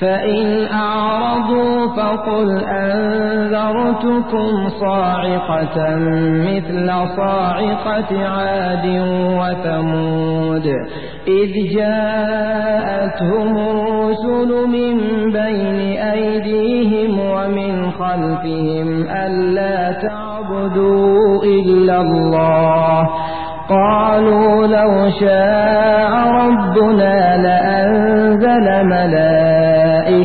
فإن أعرضوا فقل أنذرتكم صاعقة مثل صاعقة عاد وثمود إذ جاءتهم الرسل من بين أيديهم ومن خلفهم ألا تعبدوا إلا الله قالوا لو شاء ربنا لأنزل ملائكة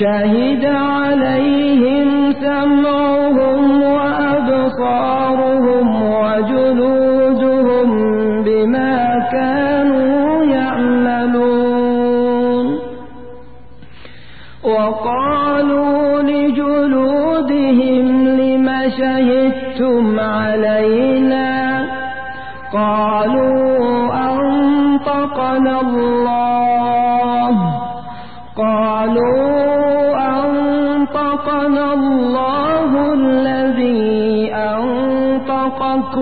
شهد عليهم سمعهم وأبصارهم وجلودهم بما كانوا يعملون. وقالوا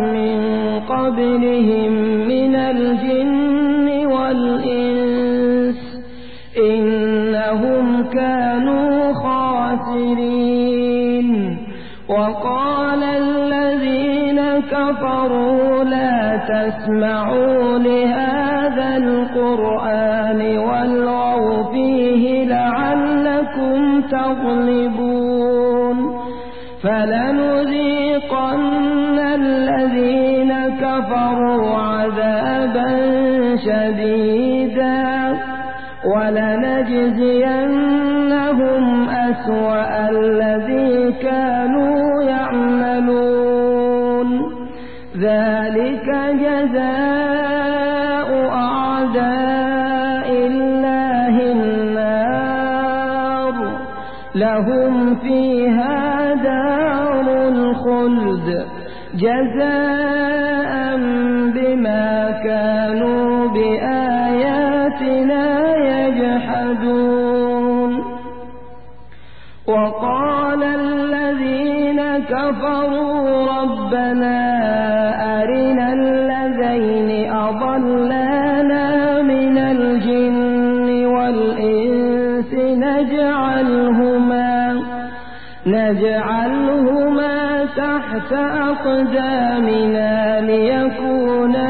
من قبلهم من الجن والإنس إنهم كانوا خاسرين. وقال الذين كفروا لا تسمعوا لهذا القرآن والغوا فيه لعلكم تغلبون. فلنذيقن ولنجزينهم أسوأ الذي كانوا يعملون. ذلك جزاء أعداء الله النار. لهم فيها دار الخلد. جزاء كفروا ربنا أرنا الذين أضلانا من الجن والإنس نجعلهما نجعلهما تحت أقدامنا ليكونا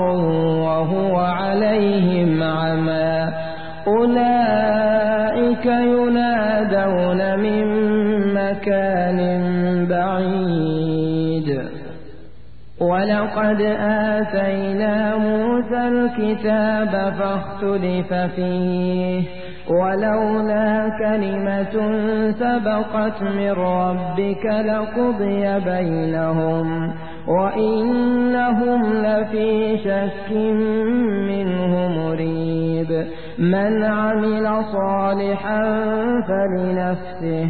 ولقد آتينا موسى الكتاب فاختلف فيه. ولولا كلمة سبقت من ربك لقضي بينهم وإنهم لفي شك منه مريب. من عمل صالحا فلنفسه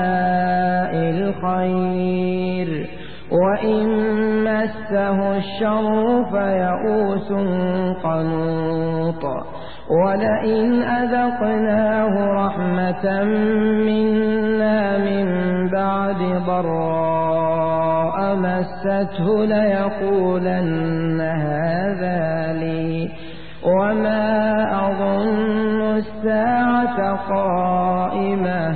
الخير. وإن مسه الشر فيئوس قنوط. ولئن أذقناه رحمة منا من بعد ضراء مسته ليقولن هذا لي. وما أظن الساعة قائمة.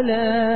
ألا